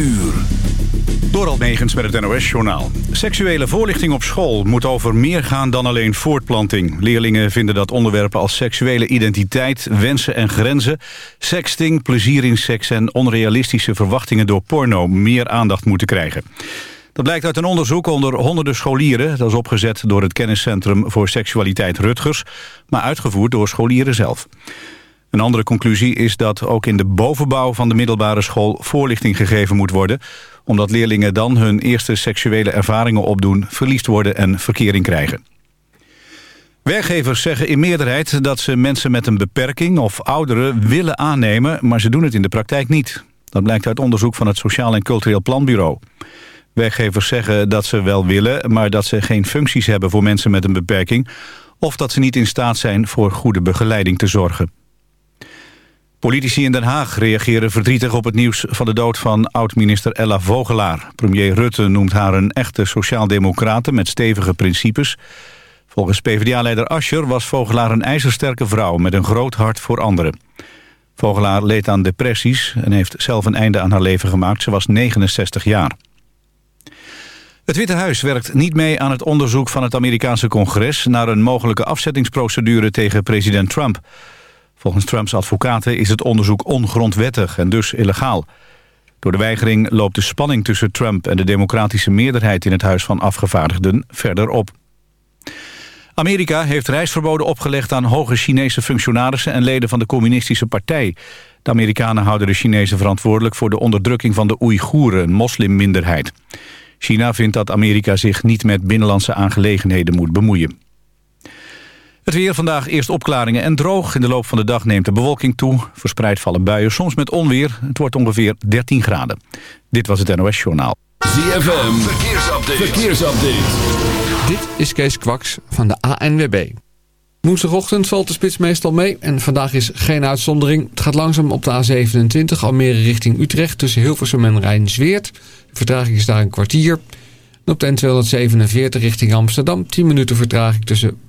uur. Door met het NOS-journaal. Seksuele voorlichting op school moet over meer gaan dan alleen voortplanting. Leerlingen vinden dat onderwerpen als seksuele identiteit, wensen en grenzen... sexting, plezier in seks en onrealistische verwachtingen door porno... meer aandacht moeten krijgen. Dat blijkt uit een onderzoek onder honderden scholieren. Dat is opgezet door het kenniscentrum voor seksualiteit Rutgers... maar uitgevoerd door scholieren zelf. Een andere conclusie is dat ook in de bovenbouw van de middelbare school voorlichting gegeven moet worden, omdat leerlingen dan hun eerste seksuele ervaringen opdoen, verliefd worden en verkering krijgen. Werkgevers zeggen in meerderheid dat ze mensen met een beperking of ouderen willen aannemen, maar ze doen het in de praktijk niet. Dat blijkt uit onderzoek van het Sociaal en Cultureel Planbureau. Werkgevers zeggen dat ze wel willen, maar dat ze geen functies hebben voor mensen met een beperking... of dat ze niet in staat zijn voor goede begeleiding te zorgen. Politici in Den Haag reageren verdrietig op het nieuws van de dood van oud-minister Ella Vogelaar. Premier Rutte noemt haar een echte sociaaldemocrate met stevige principes. Volgens PvdA-leider Ascher was Vogelaar een ijzersterke vrouw met een groot hart voor anderen. Vogelaar leed aan depressies en heeft zelf een einde aan haar leven gemaakt. Ze was 69 jaar. Het Witte Huis werkt niet mee aan het onderzoek van het Amerikaanse congres... naar een mogelijke afzettingsprocedure tegen president Trump. Volgens Trumps advocaten is het onderzoek ongrondwettig en dus illegaal. Door de weigering loopt de spanning tussen Trump en de democratische meerderheid in het Huis van Afgevaardigden verder op. Amerika heeft reisverboden opgelegd aan hoge Chinese functionarissen en leden van de communistische partij. De Amerikanen houden de Chinezen verantwoordelijk voor de onderdrukking van de Oeigoeren, een moslimminderheid. China vindt dat Amerika zich niet met binnenlandse aangelegenheden moet bemoeien. Het weer vandaag eerst opklaringen en droog. In de loop van de dag neemt de bewolking toe. Verspreid vallen buien, soms met onweer. Het wordt ongeveer 13 graden. Dit was het NOS Journaal. ZFM, verkeersupdate. verkeersupdate. Dit is Kees Kwaks van de ANWB. Woensdagochtend valt de spits meestal mee en vandaag is geen uitzondering. Het gaat langzaam op de A27 Almere richting Utrecht tussen Hilversum en Rijnsweert. De vertraging is daar een kwartier. En op de N247 richting Amsterdam 10 minuten vertraging tussen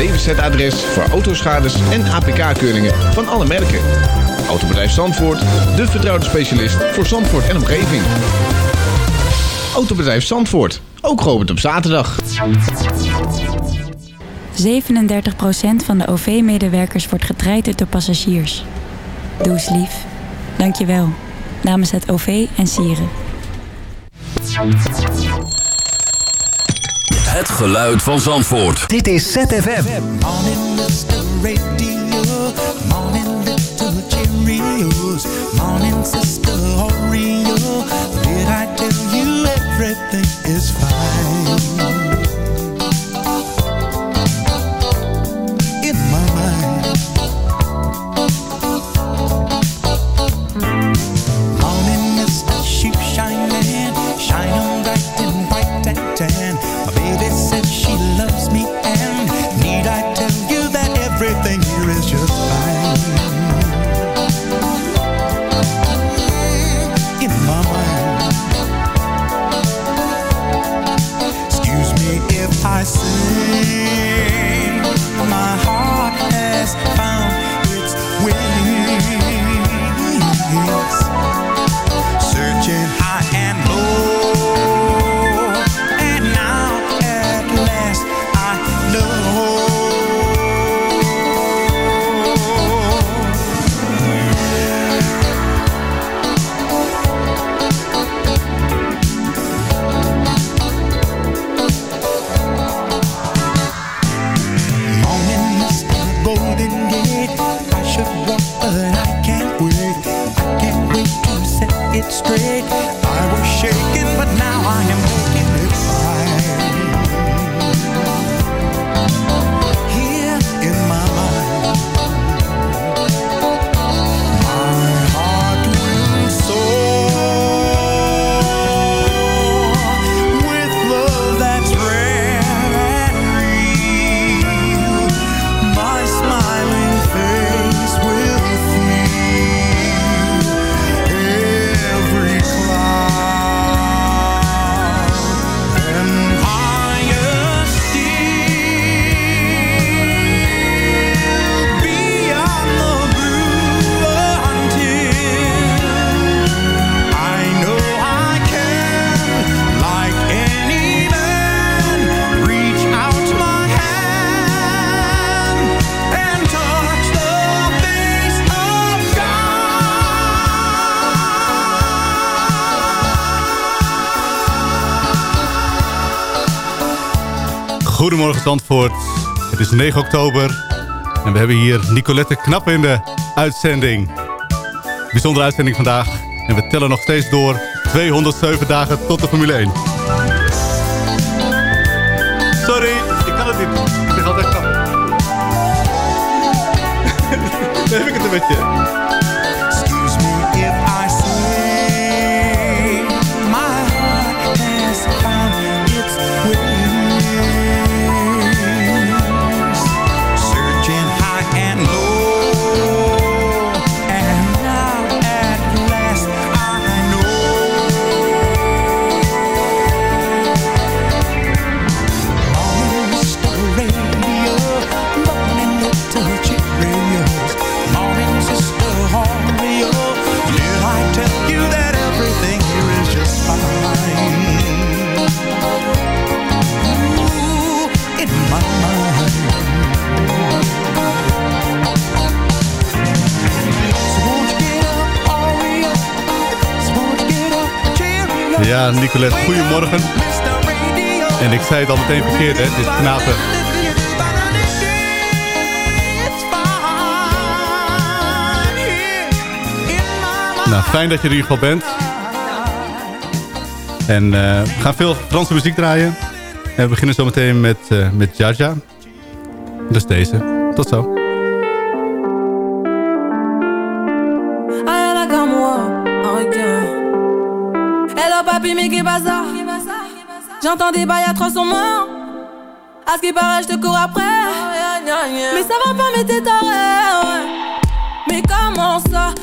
DWZ-adres voor autoschades en APK-keuringen van alle merken. Autobedrijf Zandvoort, de vertrouwde specialist voor Zandvoort en omgeving. Autobedrijf Zandvoort, ook geopend op zaterdag. 37% van de OV-medewerkers wordt getraind door passagiers. Doe eens lief. Dank je wel. Namens het OV en Sieren. Het geluid van Zandvoort. Dit is ZFM. Morning, Mr. Radio. Morning, little Cheerios. Morning, Sister Oreo. Did I tell you everything is fine? Zandvoort. Het is 9 oktober en we hebben hier Nicolette Knap in de uitzending. Bijzondere uitzending vandaag en we tellen nog steeds door 207 dagen tot de Formule 1. Sorry, ik kan het niet. Ik zeg altijd knap. Dan heb ik het een beetje. Goedemorgen. En ik zei het al meteen verkeerd, hè. Het is knapen. Nou, fijn dat je er in ieder geval bent. En eh, we gaan veel Franse muziek draaien. En we beginnen zo meteen met, eh met Jaja. Dus deze. Tot zo. J'entends des bails atroces en moi. À ce qui paraît, je te cours après. Mais ça va pas, mais t'es taré. Mais comment ça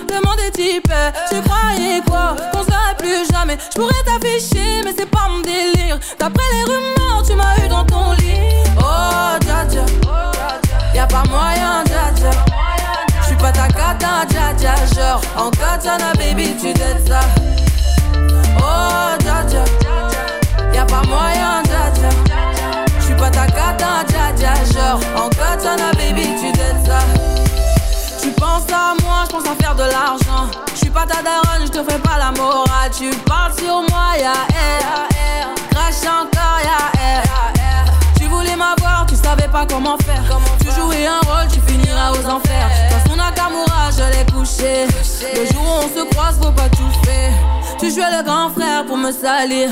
est type. Tu croyais quoi? Qu'on serait plus jamais. Je pourrais t'afficher, mais c'est pas mon délire. D'après les rumeurs, tu m'as eu dans ton lit. Oh, dja dja. Y'a pas moyen, dja dja. J'suis pas ta cata, dja dja. Genre, en katana, baby, tu t'aides ça. Oh, dja dja. Y'a pas moyen, dja dja. J'suis pas ta cata, dja dja. Genre, en katana, baby, tu t'aides ça. Tu penses à moi, je pense à faire de l'argent. Je suis pas ta daronne, je te fais pas la morale. Tu parles sur moi, ya air. Crash encore, ya air. Tu voulais m'avoir, tu savais pas comment faire. tu jouais un rôle, tu finiras aux enfers. Dans son Nakamura, je l'ai couché. Le jour où on se croise, faut pas tout faire. Tu jouais le grand frère pour me salir.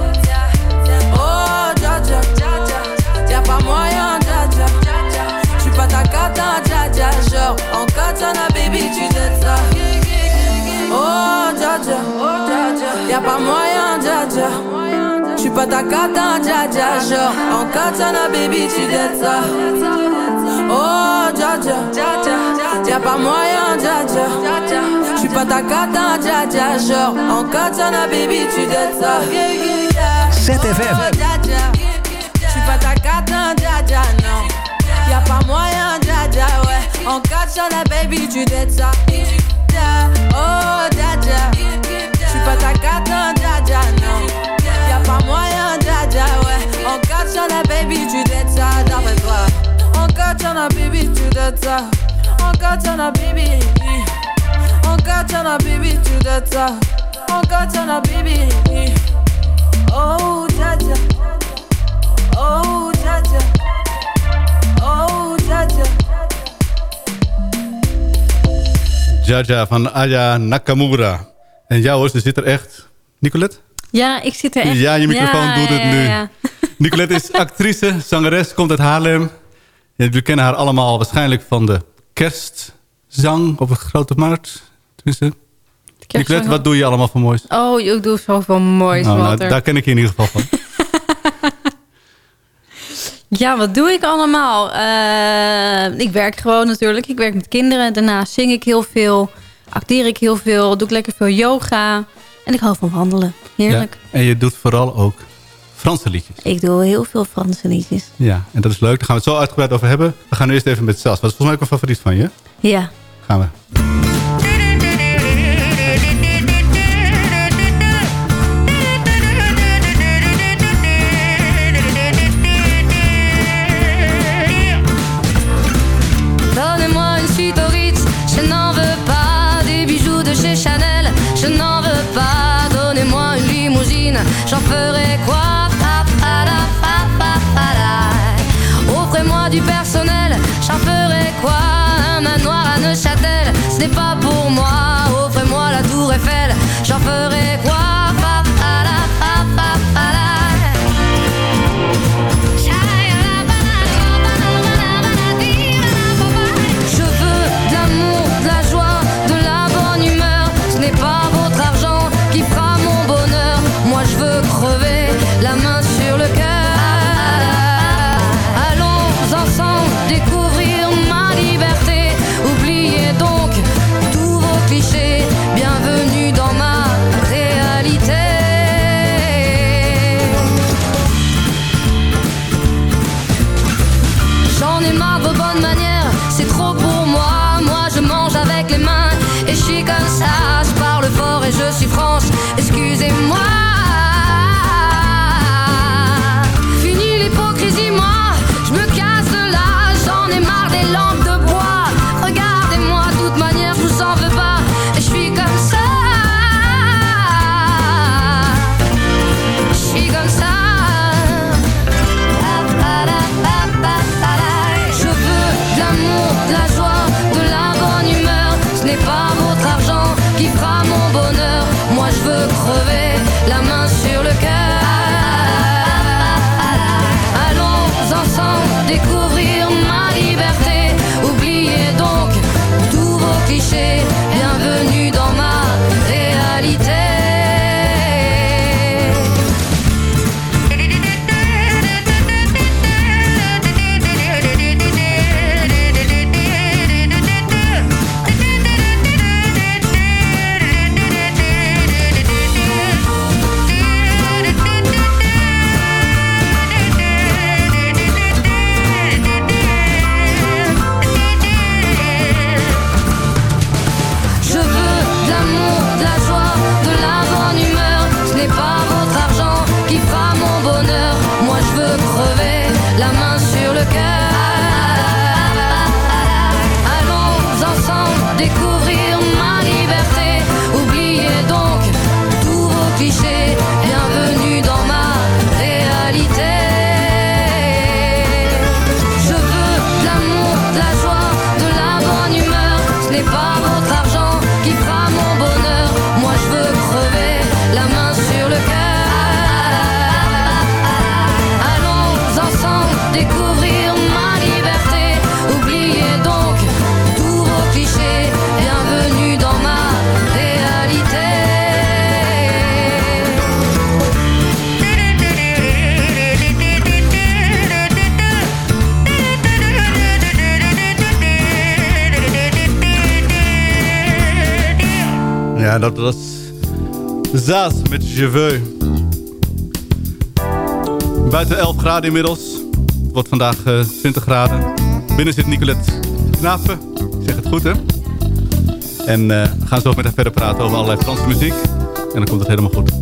Pas moyen, dja dja. J'suis pas ta cata, dja dja. Genre, en katana, baby, tu t'aides ça. Oh, dja dja. Y'a pas moyen, dja dja. J'suis pas ta cata, dja dja. Genre, en katana, baby, tu t'aides ça. Oh, dja dja. Y'a pas moyen, dja dja. J'suis pas ta cata, dja dja. Genre, en katana, baby, tu t'aides ça. Y'a moyen, dja ouais. En katana, baby, tu t'aides ça. Oh Dja. J'suis pas ta cata, Dja Dja, non. Y'a pas moyen, Dja ouais. On catch on a baby, tu dettes ça d'après toi. On catch on a baby, tu dettes ça. On catch on a baby. On catch on a baby, tu dettes ça. On catch on a baby. Oh Dja. Oh Jaja van Aya Nakamura. En jou hoor, ze zit er echt. Nicolette? Ja, ik zit er echt. Ja, je microfoon Ja, doet het ja, ja, nu. ja. Nicolette is actrice, zangeres, komt uit Haarlem. We kennen haar allemaal waarschijnlijk van de kerstzang op een grote markt. Tenminste. Nicolette, wat doe je allemaal voor moois? Oh, ik doe zoveel moois. Nou, nou, Walter. daar ken ik je in ieder geval van. Ja, wat doe ik allemaal? Eh, ik werk gewoon natuurlijk. Ik werk met kinderen. Daarna zing ik heel veel. Acteer ik heel veel. Doe ik lekker veel yoga. En ik hou van wandelen. Heerlijk. Ja, en je doet vooral ook Franse liedjes. Ik doe heel veel Franse liedjes. Ja, en dat is leuk. Daar gaan we het zo uitgebreid over hebben. We gaan nu eerst even met Sas. Wat is volgens mij ook een favoriet van je? Ja. Gaan we. N'est pas pour moi. Ja, dat was Zaas met Je. Buiten 11 graden inmiddels. Het wordt vandaag eh, 20 graden. Binnen zit Nicolette Knapen. Ik zeg het goed, hè? En eh, we gaan zo meteen verder praten over allerlei Franse muziek. En dan komt het helemaal goed.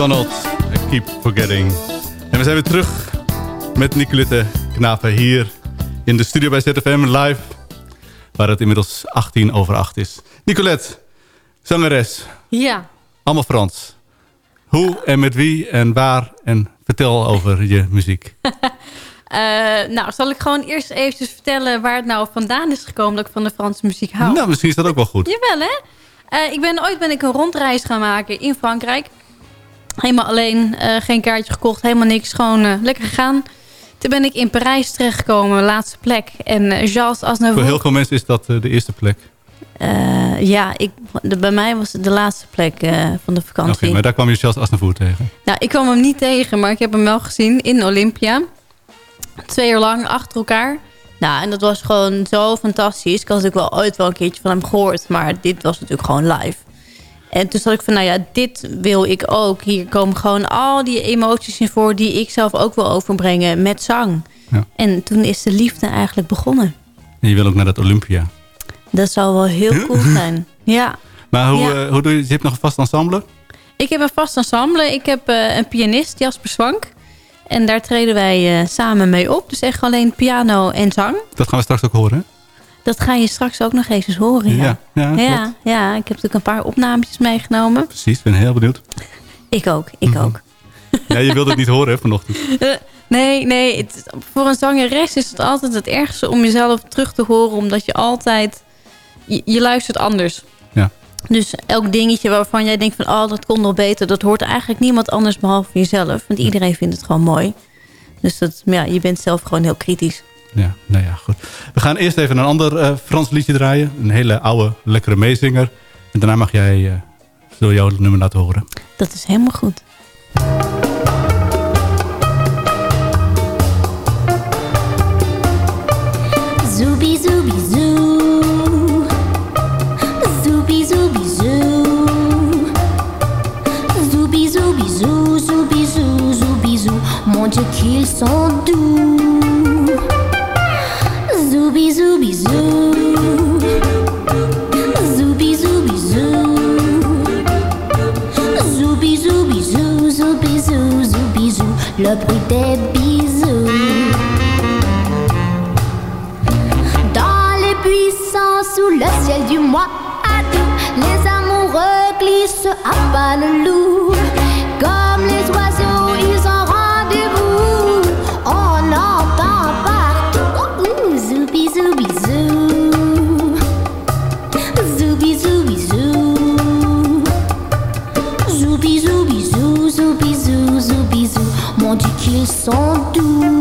McDonald, I Keep Forgetting. En we zijn weer terug met Nicolette Knapen hier in de studio bij ZFM live. Waar het inmiddels 18 over 8 is. Nicolette, zangeres, Ja. allemaal Frans. Hoe en met wie en waar en vertel over je muziek. Eh, nou, zal ik gewoon eerst eventjes vertellen waar het nou vandaan is gekomen dat ik van de Franse muziek hou? Nou, misschien is dat ook wel goed. Jawel, hè? Eh, ik ben, ooit ben ik een rondreis gaan maken in Frankrijk. Helemaal alleen, eh, geen kaartje gekocht, helemaal niks. Gewoon eh, lekker gegaan. Toen ben ik in Parijs terechtgekomen, laatste plek. En uh, Charles Aznavour... Voor heel veel mensen is dat de eerste plek. Ja, ik, de, bij mij was het de laatste plek van de vakantie. Oké, okay, maar daar kwam je Charles Aznavour tegen? Nou, ik kwam hem niet tegen, maar ik heb hem wel gezien in Olympia. Twee uur lang, achter elkaar. Nou, en dat was gewoon zo fantastisch. Ik had natuurlijk wel ooit wel een keertje van hem gehoord. Maar dit was natuurlijk gewoon live. En toen zat ik van, nou ja, dit wil ik ook. Hier komen gewoon al die emoties in voor... die ik zelf ook wil overbrengen met zang. Ja. En toen is de liefde eigenlijk begonnen. En je wil ook naar dat Olympia. Dat zou wel heel cool zijn. Ja. Maar hoe, ja. uh, hoe doe je, je hebt nog een vast ensemble? Ik heb een vast ensemble. Ik heb uh, een pianist, Jasper Swank. En daar treden wij uh, samen mee op. Dus echt alleen piano en zang. Dat gaan we straks ook horen, Dat ga je straks ook nog eens horen, ja. Ja, ja, ja, ja, ik heb natuurlijk een paar opnames meegenomen. Precies, ik ben heel benieuwd. Ik ook, ik mm -hmm. ook. Ja, je wilde het niet horen hè, vanochtend. nee, nee. Het, voor een zangeres is het altijd het ergste om jezelf terug te horen. Omdat je altijd... Je, je luistert anders. Ja. Dus elk dingetje waarvan jij denkt van... oh, dat kon nog beter... dat hoort eigenlijk niemand anders behalve jezelf. Want iedereen vindt het gewoon mooi. Dus dat, ja, je bent zelf gewoon heel kritisch. Ja, nou ja, goed. We gaan eerst even een ander eh, Frans liedje draaien. Een hele oude, lekkere meezinger. En daarna mag jij uh, zo jouw nummer laten horen. Dat is helemaal goed. Zooby zooby glissent à pas le loup. Comme les oiseaux, ils ont rendez-vous. On entend partout. Ouh, zoubi zoubi zoo. Zoubi zoubi zoo. Zoubi zoubi zoo, zoubi zoo, zoubi qu'ils sont doux.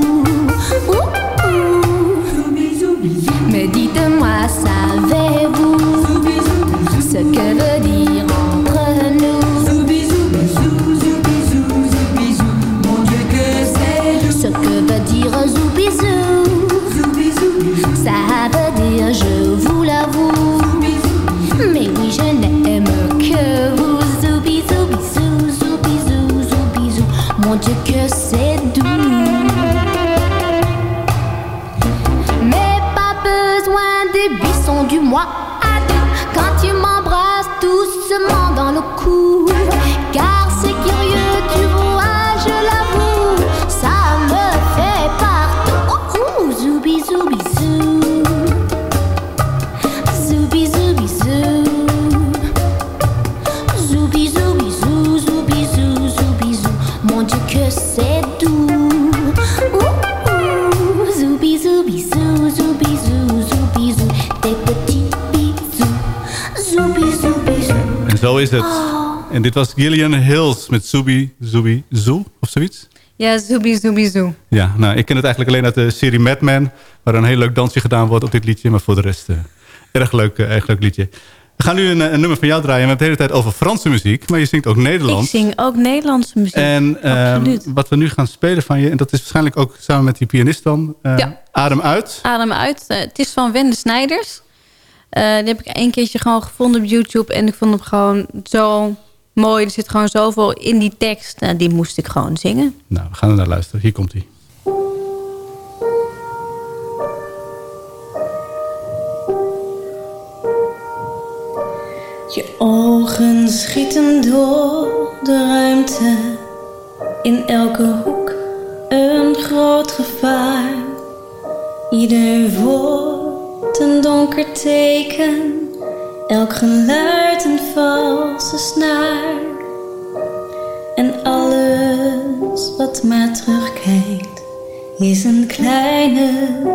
Is het. En dit was Gillian Hills met Zubi Zubi Zoo of zoiets. Ja, zoobi zoobi zoo. Ja, nou, ik ken het eigenlijk alleen uit de serie Mad Men... waar een heel leuk dansje gedaan wordt op dit liedje. Maar voor de rest, eh, erg, leuk, erg leuk liedje. We gaan nu een, eh, een nummer van jou draaien. We hebben het de hele tijd over Franse muziek. Maar je zingt ook Nederlands. Ik zing ook Nederlandse muziek. En ehm, wat we nu gaan spelen van je... en dat is waarschijnlijk ook samen met die pianist dan... Ja. Adem uit. Adem uit. Het is van Wende Snijders. Eh, die heb ik één keertje gewoon gevonden op YouTube. En ik vond hem gewoon zo mooi. Er zit gewoon zoveel in die tekst. Nou, die moest ik gewoon zingen. Nou, we gaan er naar luisteren. Hier komt hij. Je ogen schieten door de ruimte. In elke hoek een groot gevaar. Ieder woord een donker teken. Elk geluid een valse snaar. En alles wat maar terugkijkt. Is een kleine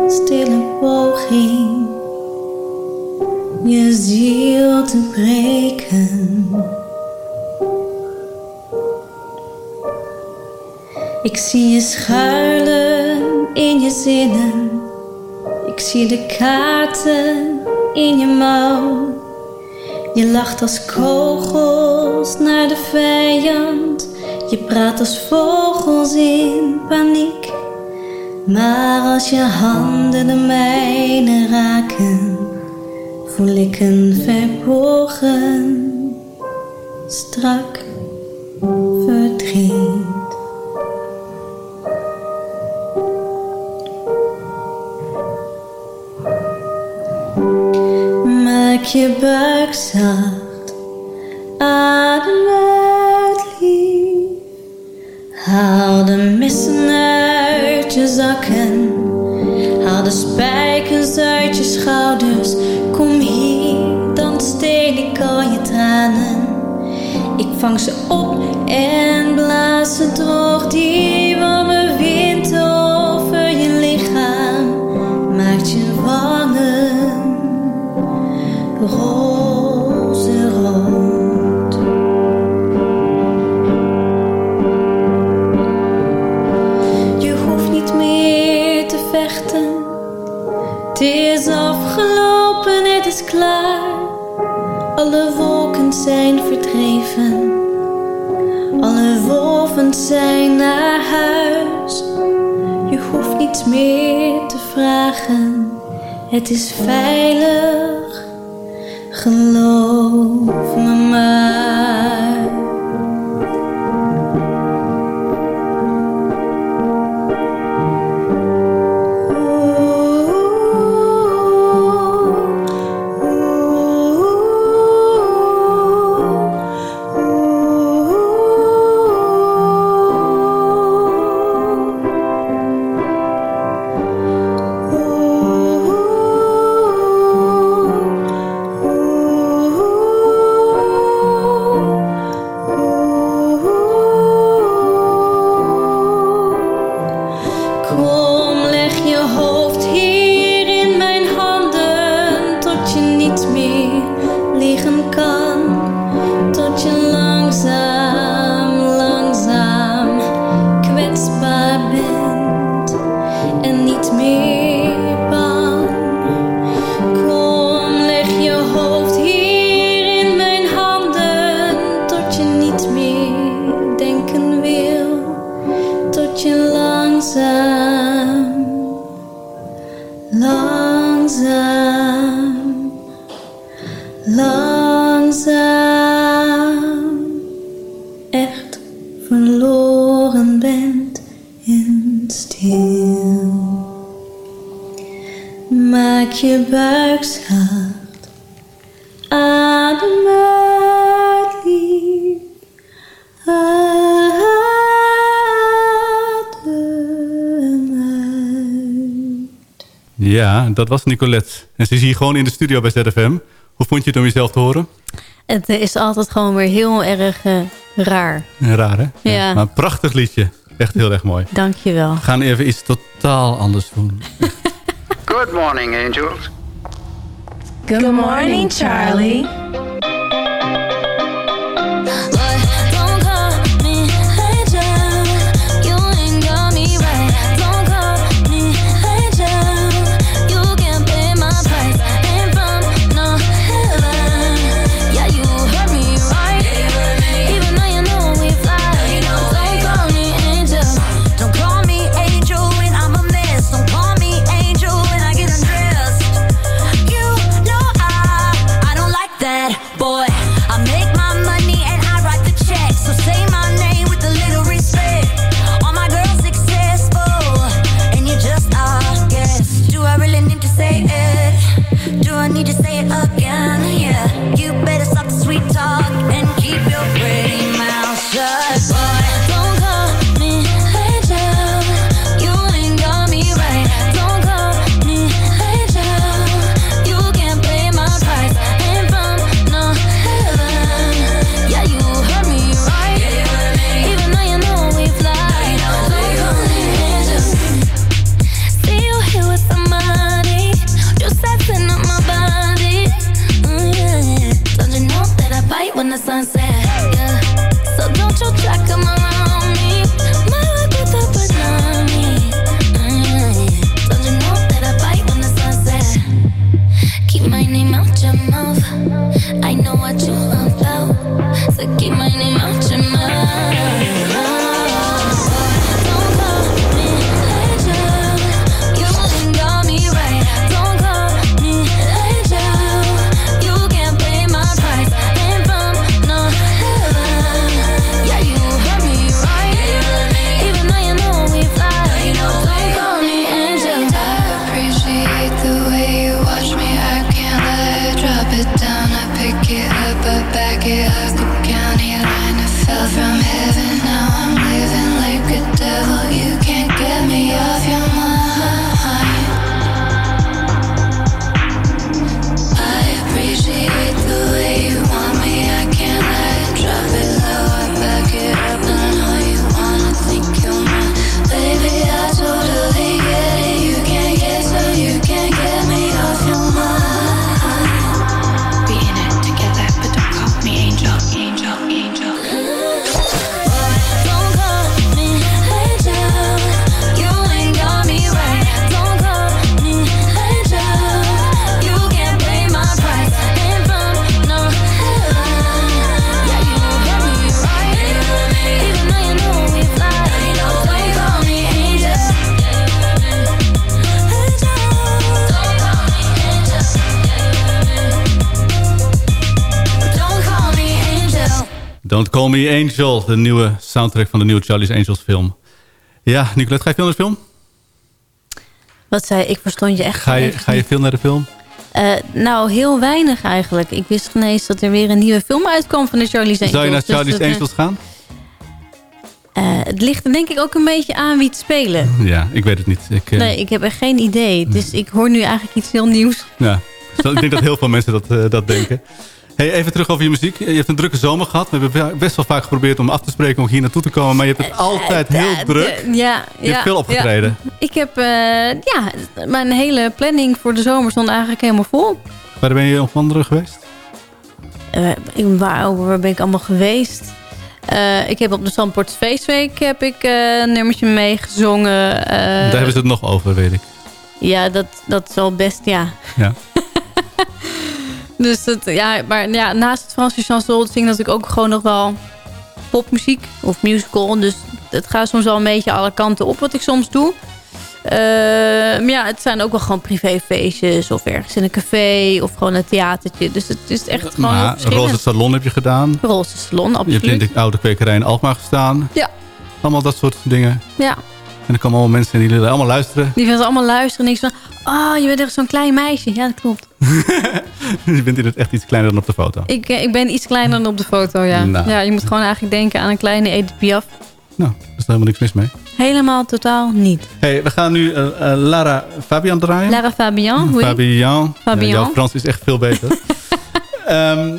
stille poging je ziel te breken. Ik zie je schuilen in je zinnen. Ik zie de kaarten in je mouw. Je lacht als kogels naar de vijand. Je praat als vogels in paniek. Maar als je handen de mijne raken voel ik een verborgen, strak verdriet. Je buik zacht, adem uit lief. Haal de missen uit je zakken. Haal de spijkers uit je schouders. Kom hier, dan steel ik al je tranen. Ik vang ze op en blaas ze droog. Die zijn verdreven. Alle wolven zijn naar huis. Je hoeft niets meer te vragen. Het is veilig. Geloof Ja, dat was Nicolette. En ze is hier gewoon in de studio bij ZFM. Hoe vond je het om jezelf te horen? Het is altijd gewoon weer heel erg eh, raar. Raar, hè? Ja. Maar een prachtig liedje. Echt heel erg mooi. Dankjewel. We gaan even iets totaal anders doen. Good morning, angels. Good morning, Charlie. Angel, de nieuwe soundtrack van de nieuwe Charlie's Angels film. Ja, Nicolette, ga je veel naar de film? Wat zei ik? verstond je echt Ga je, ga je veel naar de film? Eh, nou, heel weinig eigenlijk. Ik wist geen eens dat er weer een nieuwe film uitkwam van de Charlie's Angels. Zou je naar Dus Charlie's eh, Angels gaan? eh, het ligt er denk ik ook een beetje aan wie het spelen. Ja, ik weet het niet. Ik, Nee, ik heb echt geen idee. Dus ik hoor nu eigenlijk iets heel nieuws. ja. Dus ik denk dat heel veel mensen dat, dat denken. Hey, even terug over je muziek. Je hebt een drukke zomer gehad. We hebben best wel vaak geprobeerd om af te spreken om hier naartoe te komen. Maar je hebt het altijd heel druk. Ja, Je hebt veel opgetreden. ja. Ik heb, eh, ja, mijn hele planning voor de zomer stond eigenlijk helemaal vol. Waar ben je op wandelen geweest? Eh, ik- waar, waar ben ik allemaal geweest? Eh, ik heb op de Zandpoort Feestweek heb ik, een nummertje meegezongen. Daar hebben ze het nog over, weet ik. Ja, dat, dat is wel best, ja. Ja. Dus dat, ja, maar ja, naast het Franse chanson zing ik natuurlijk ook gewoon nog wel popmuziek of musical. Dus het gaat soms wel een beetje alle kanten op wat ik soms doe. Eh, maar ja, het zijn ook wel gewoon privéfeestjes of ergens in een café of gewoon een theatertje. Dus het is echt gewoon Maar verschillend. Roze Salon heb je gedaan. Roze Salon, Je absoluut. hebt in de oude kwekerij in Alkmaar gestaan. Ja. Allemaal dat soort dingen. Ja, En er komen allemaal mensen die willen allemaal luisteren. die ze allemaal luisteren en ik van... Oh, je bent echt zo'n klein meisje. Ja, dat klopt. je bent in het echt iets kleiner dan op de foto. Ik, eh, ik ben iets kleiner dan op de foto, ja. Nou. Ja, je moet gewoon eigenlijk denken aan een kleine Edith Piaf. Nou, daar is helemaal niks mis mee. Helemaal totaal niet. Hey, we gaan nu eh, eh, Lara Fabian draaien. Lara Fabian, oui. Fabian. Fabian. Ja, jouw Frans is echt veel beter. Ehm,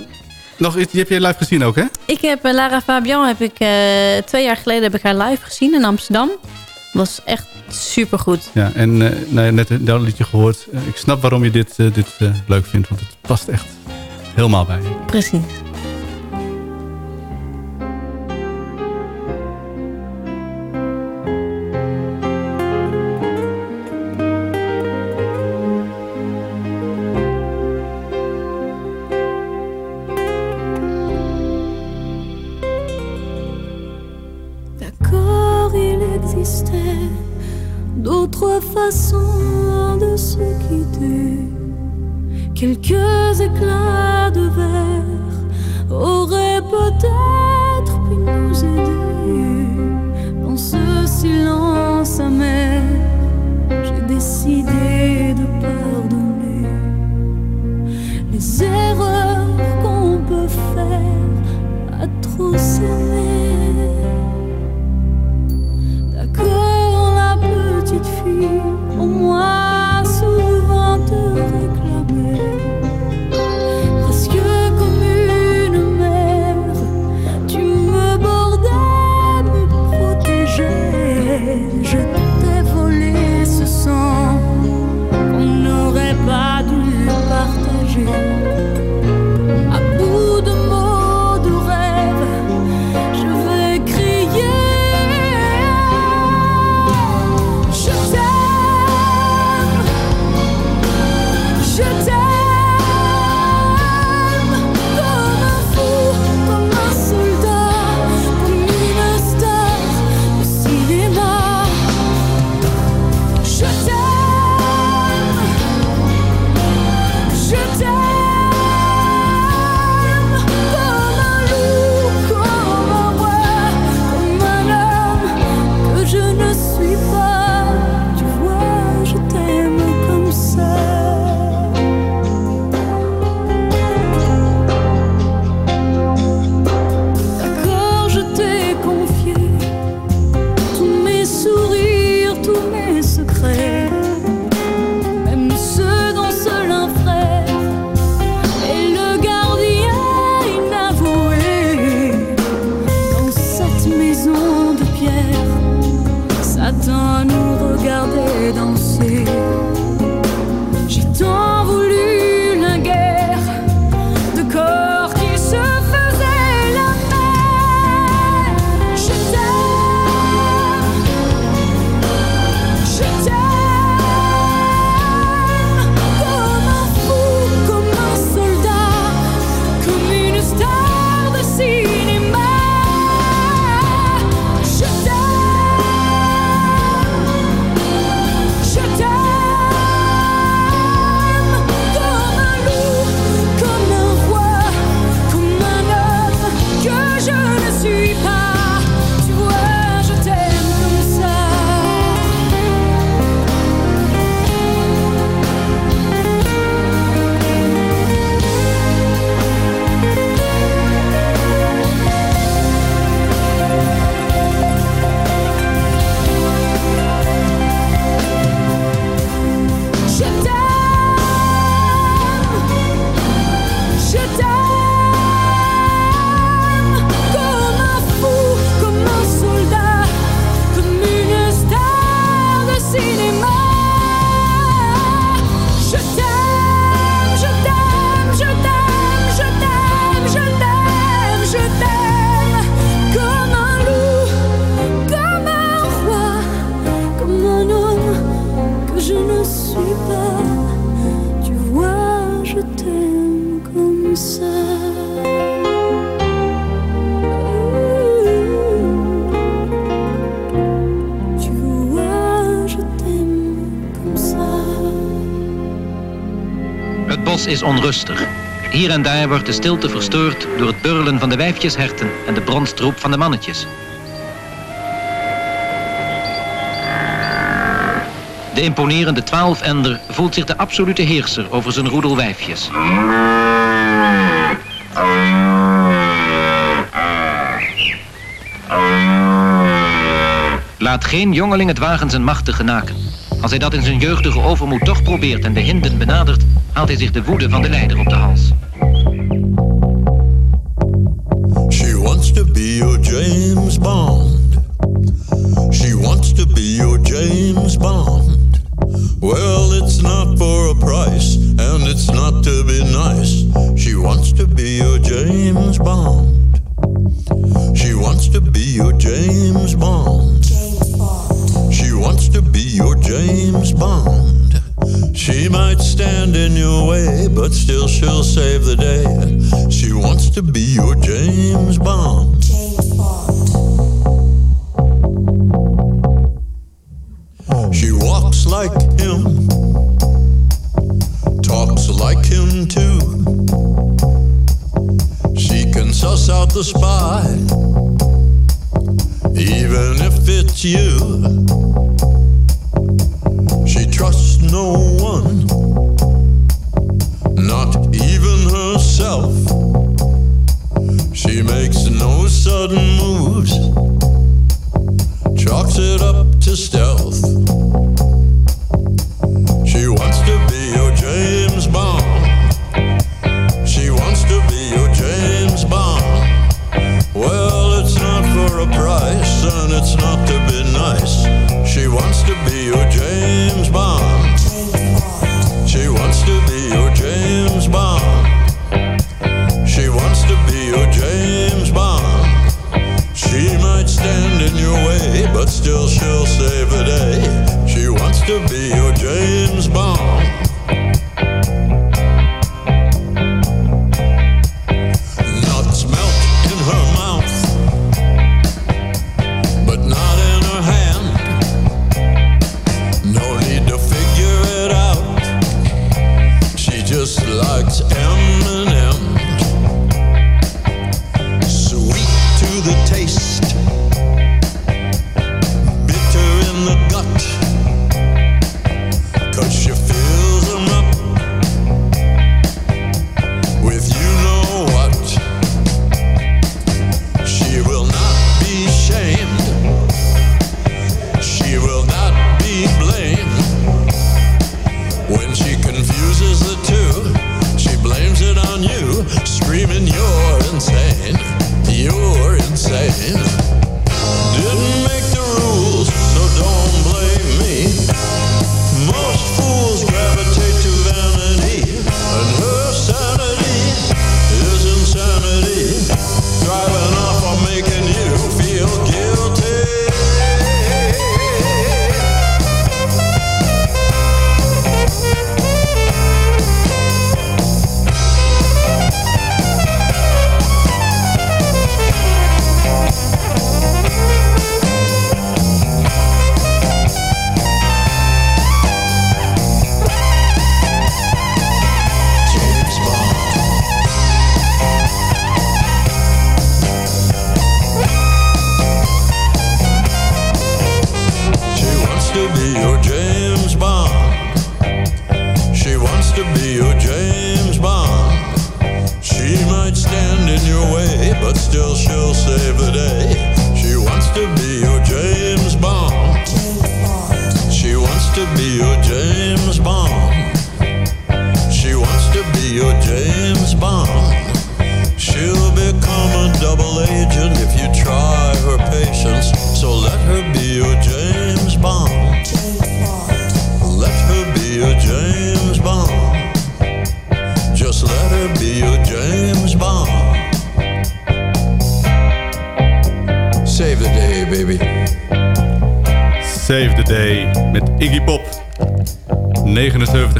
nog iets, die heb je live gezien ook, hè? Ik heb Lara Fabian, heb ik, twee jaar geleden heb ik haar live gezien in Amsterdam. Was echt supergoed. Ja, en eh, nou, net een dat liedje gehoord. Eh, ik snap waarom je dit, eh, dit eh, leuk vindt, want het past echt helemaal bij je. Precies. Is onrustig. Hier en daar wordt de stilte verstoord door het burlen van de wijfjesherten en de bronstroep van de mannetjes. De imponerende twaalfender voelt zich de absolute heerser over zijn roedel wijfjes. Laat geen jongeling het wagen zijn macht te genaken. Als hij dat in zijn jeugdige overmoed toch probeert en de hinden benadert, haalt hij zich de woede van de leider op de hals. She wants to be your James Bond. She wants to be your James Bond. Well, it's not for a price, and it's not to be nice. She wants to be your James Bond. She wants to be your James Bond. She wants to be your James Bond. She might stand in your way, but still she'll save the day. She wants to be your James Bond. She walks like him, talks like him too. She can suss out the spy, even if it's you.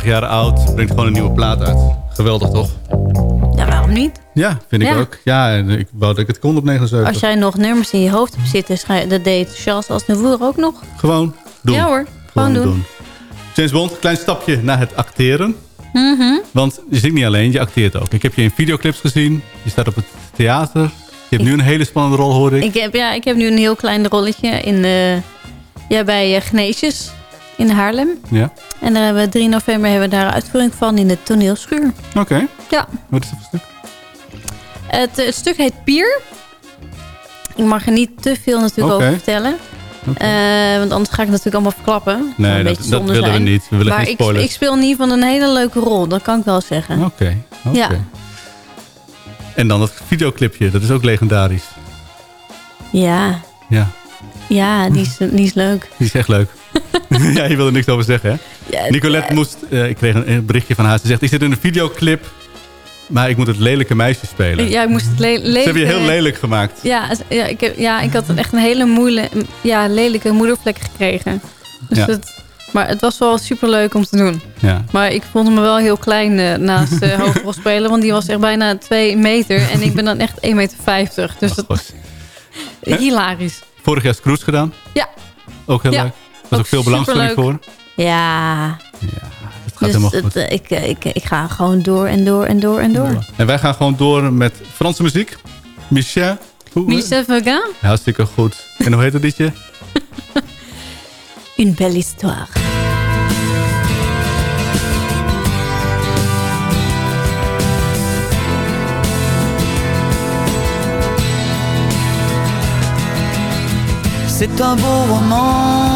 Jaar oud, brengt gewoon een nieuwe plaat uit. Geweldig toch? Ja, waarom niet? Ja, vind ik Ja. ook. Ja, en ik wou dat ik het kon op 79. Als jij nog nummers in je hoofd hebt zitten, dat deed Charles Aznavour ook nog. Gewoon doen. Ja hoor, gewoon, doen. James Bond, klein stapje naar het acteren. Mhm. Want je zingt niet alleen, je acteert ook. Ik heb je in videoclips gezien. Je staat op het theater. Je hebt nu een hele spannende rol, hoor ik. Ik heb, ja, ik heb nu een heel klein rolletje in, eh, ja, bij uh, Geneesjes in Haarlem. Ja. En daar hebben we 3 november hebben we daar een uitvoering van in de toneelschuur. Oké. Ja. Wat is dat voor stuk? Het, het stuk heet Pier. Ik mag er niet te veel natuurlijk over vertellen. Eh, want anders ga ik het natuurlijk allemaal verklappen. Nee, dat- willen we niet. We willen maar geen ik, spoilers. ik speel in ieder geval een hele leuke rol. Dat kan ik wel zeggen. Oké. oké. Ja. En dan dat videoclipje, dat is ook legendarisch. Ja. Ja, Ja, die is, die is leuk. die is echt leuk. ja, je wil er niks over zeggen, hè? Ja, Nicolette moest... eh, ik kreeg een, berichtje van haar. Ze zegt, ik zit in een videoclip... maar ik moet het lelijke meisje spelen. Ja, ik moest het le Ze lelijk... hebben je heel lelijk gemaakt. Ja, ja, ik heb, ja, ik had echt een hele moeilijke, ja, lelijke moedervlek gekregen. Dus Ja. het, maar het was wel super leuk om te doen. Ja. Maar ik vond me wel heel klein eh, naast de hoofdrolspeler. Want die was echt bijna 2 meter. En ik ben dan echt 1,50 meter. Dus dat hilarisch. Vorig jaar Scrooge gedaan. Ja. Ook heel Ja. leuk. Er was ook veel belangstelling voor. Ja. Het gaat dus helemaal goed. eh, ik, eh, ik, ik ga gewoon door en door en door en door. En wij gaan gewoon door met Franse muziek. Michel. Hoe- Michel Vaugin, Hartstikke goed. En hoe heet het liedje? une belle histoire. C'est un beau roman,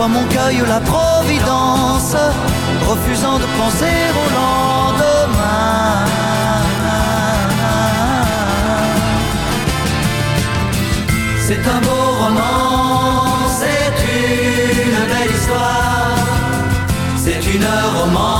Comme on cueille la providence, refusant de penser au lendemain. C'est un beau roman, c'est une belle histoire, c'est une romance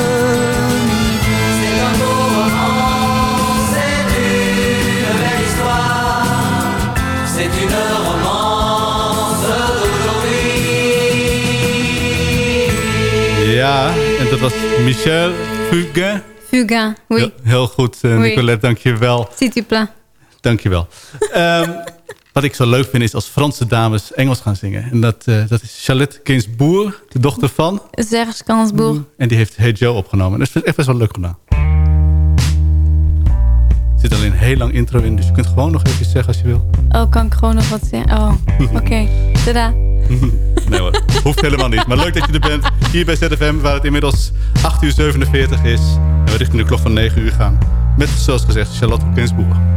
Ja, en dat was Michel Fugain. Fugain, oui. Heel, heel goed, uh, Oui. Nicolette, dankjewel. S'il plaît. Dankjewel. Ehm wat ik zo leuk vind is als Franse dames Engels gaan zingen. En dat, eh, dat is Charlotte Gainsbourg, de dochter van. Serge Gainsbourg. En die heeft Hey Joe opgenomen. En dat is echt best wel leuk gedaan. Er zit alleen een heel lang intro in, dus je kunt gewoon nog even zeggen als je wil. Oh, kan ik gewoon nog wat zeggen? Oh, oké. Tada. Nee hoor, hoeft helemaal niet. Maar leuk dat je er bent. Hier bij ZFM, waar het inmiddels 8 uur 47 is. En we richting de klok van 9 uur gaan. Met, zoals gezegd, Charlotte Gainsbourg.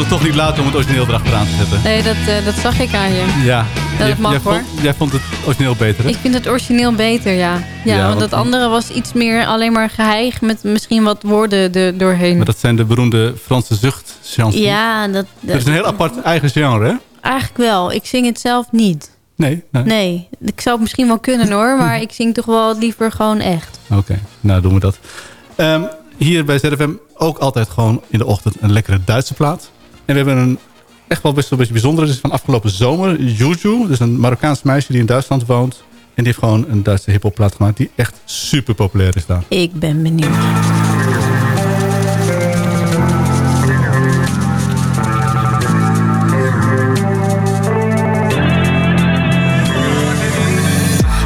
Het toch niet laten om het origineel erachteraan te zetten. Nee, dat, eh, dat zag ik aan je. Ja, Dat jij, mag, jij, hoor. Vond, jij vond het origineel beter, hè? Ik vind het origineel beter, ja. Ja, Ja, want dat andere was iets meer alleen maar geheig met misschien wat woorden er doorheen. Maar dat zijn de beroemde Franse zuchtchansons. Ja, dat, Dat is een heel apart eigen genre, hè? eigenlijk wel. Ik zing het zelf niet. Nee? nee. Nee, ik zou het misschien wel kunnen hoor, maar ik zing toch wel liever gewoon echt. Oké, nou doen we dat. Ehm, hier bij ZFM ook altijd gewoon in de ochtend een lekkere Duitse plaat. En we hebben een echt wel best wel een beetje bijzondere. Dat is van afgelopen zomer. Juju, dus een Marokkaans meisje die in Duitsland woont. En die heeft gewoon een Duitse hiphop plaat gemaakt die echt super populair is daar. Ik ben benieuwd.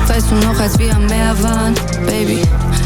Weißt du noch, als wir Meer waren, Baby?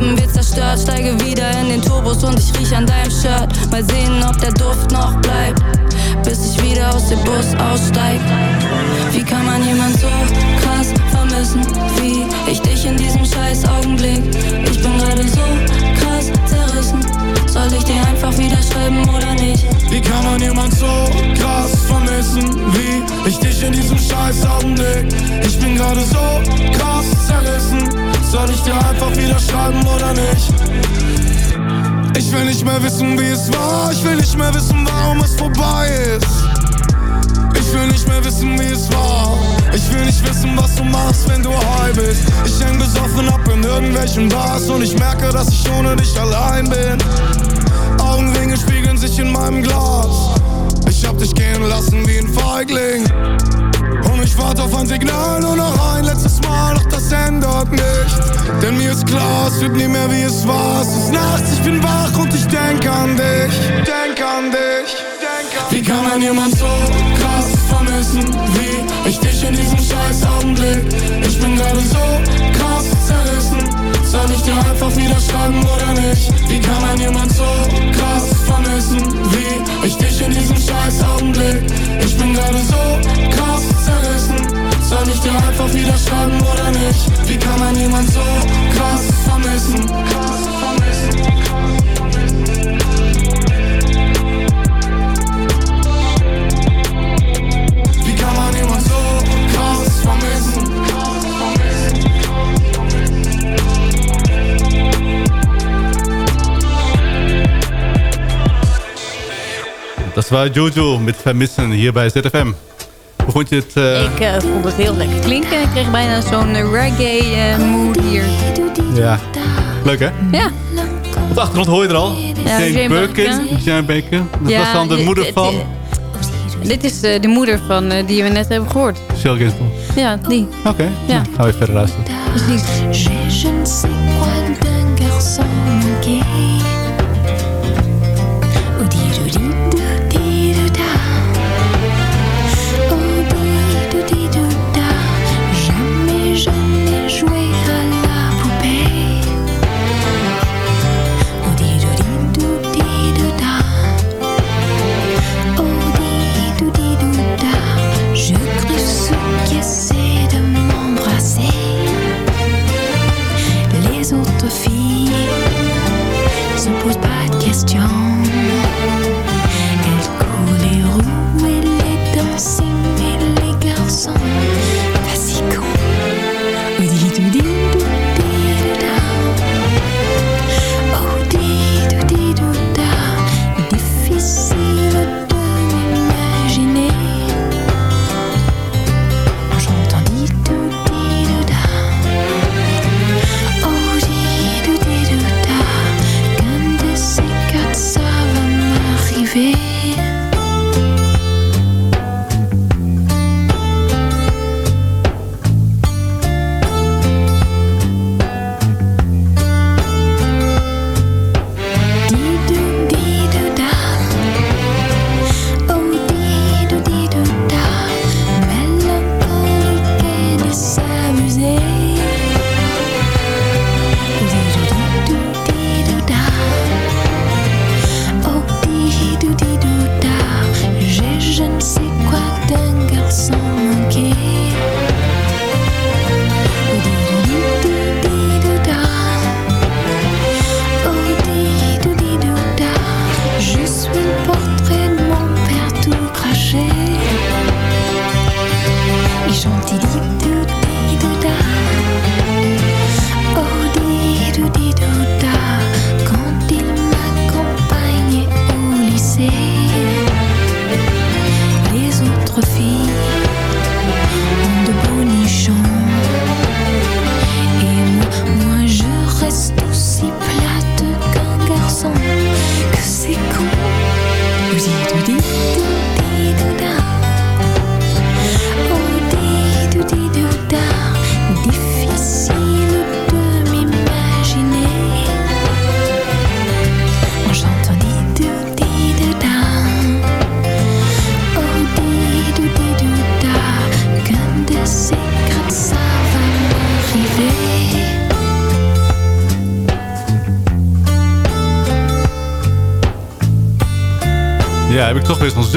wir zerstört. Steige wieder in den Turbos und ich riech an deinem Shirt. Mal sehen, ob der Duft noch bleibt, bis ich wieder aus dem Bus aussteig. Wie kann man jemand so krass vermissen wie ich dich in diesem scheiß Augenblick? Ich bin gerade schreiben oder nicht? Ich will nicht mehr wissen, wie es war. Ich will nicht mehr wissen, warum es vorbei ist. Ich will nicht mehr wissen, wie es war. Ich will nicht wissen, was du machst, wenn du high bist. Ich häng besoffen ab in irgendwelchen Bars und ich merke, dass ich ohne dich allein bin. Augenringe spiegeln sich in meinem Glas. Ich hab dich gehen lassen wie ein Feigling. Und ich warte auf ein Signal, nur noch ein letztes Mal, doch das ändert nichts. Denn mir ist klar, es wird nie mehr wie es war. Es ist nachts, ich bin wach und ich denk an dich. Denk an dich. Wie kann man jemand so krass vermissen wie ich dich in diesem scheiß Augenblick? Ich bin gerade so krass zerrissen. Soll ich dir einfach wieder schreiben oder nicht? Wie kann man jemand so krass vermissen wie ich dich in diesem scheiß Augenblick? Ich bin gerade so krass. Soll ich dir einfach wieder schreiben oder nicht? Wie kann man jemand so krass vermissen? Dat was Jojo met Vermissen hier bij ZFM. Hoe vond je het? eh, Ik eh, vond het heel lekker klinken. Ik kreeg bijna zo'n eh, reggae mood hier. Ja. Leuk hè? Ja. Op de achtergrond hoor je er al. Ja, Jane Jane Birkin. Birkin. Jane Birkin. Dat Ja, was dan de dit- moeder van Dit is eh, de moeder van eh, die we net hebben gehoord. Shell Gainsbourg. Ja, die. Oké, Ja. gaan we even verder luisteren. Precies.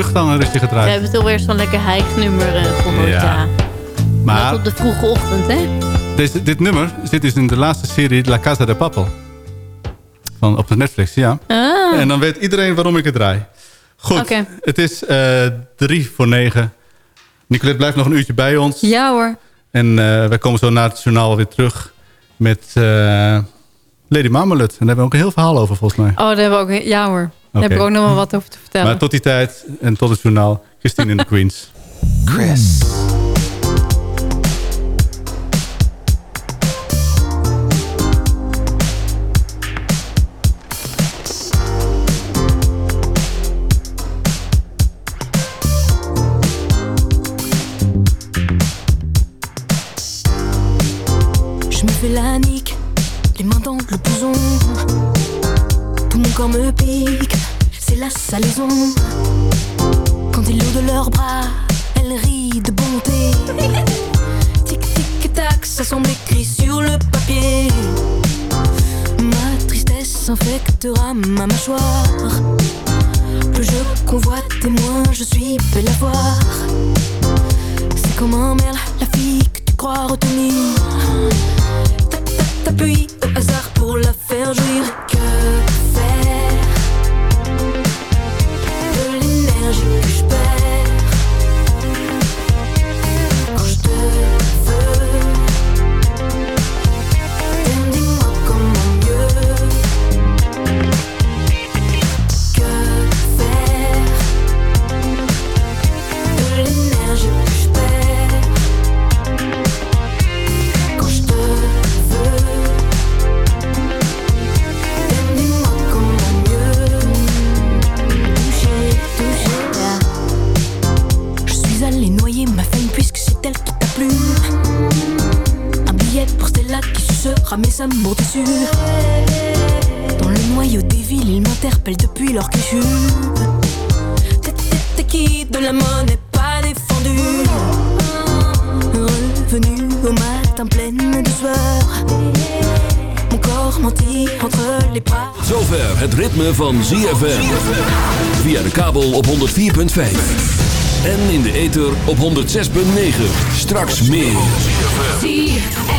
Zucht aan een richting We gedraaid. hebben toch weer zo'n lekker hijgnummer eh, gehoord, Ja. ja. Maar op de vroege ochtend, hè? deze, dit nummer zit dus in de laatste serie La Casa de Papel. Van, op de Netflix, ja. Ah. En dan weet iedereen waarom ik het draai. Goed, Oké. het is eh, drie voor negen. Nicolette blijft nog een uurtje bij ons. Ja hoor. En eh, wij komen zo na het journaal weer terug met eh, Lady Marmalade. En daar hebben we ook een heel verhaal over volgens mij. Oh, daar hebben we ook... Ja hoor. Daar heb ik ook nog wel wat over te vertellen. Maar tot die tijd en tot het journaal, Christine in de Queens. Chris. Je me fais la nique, le blouson. Tout mon corps me pique, c'est la salaison. Quand ils l'ont de leurs bras, elle rit de bonté. Tic tic tac, ça semble écrit sur le papier. Ma tristesse infectera ma mâchoire. Plus je convoite et moins je suis belle à voir. C'est comme un merle, la fille que tu crois retenir. T'appuies hasard pour la faire jouir. Amours déçus. Dans le noyau des villes, ils m'interpellent depuis leur que T'es- qui de la monnaie pas défendue Revenu au matin pleine de sueur Mon corps menti entre les bras Zover het ritme van ZFM. Via de kabel op 104.5. En in de ether op 106.9. Straks meer.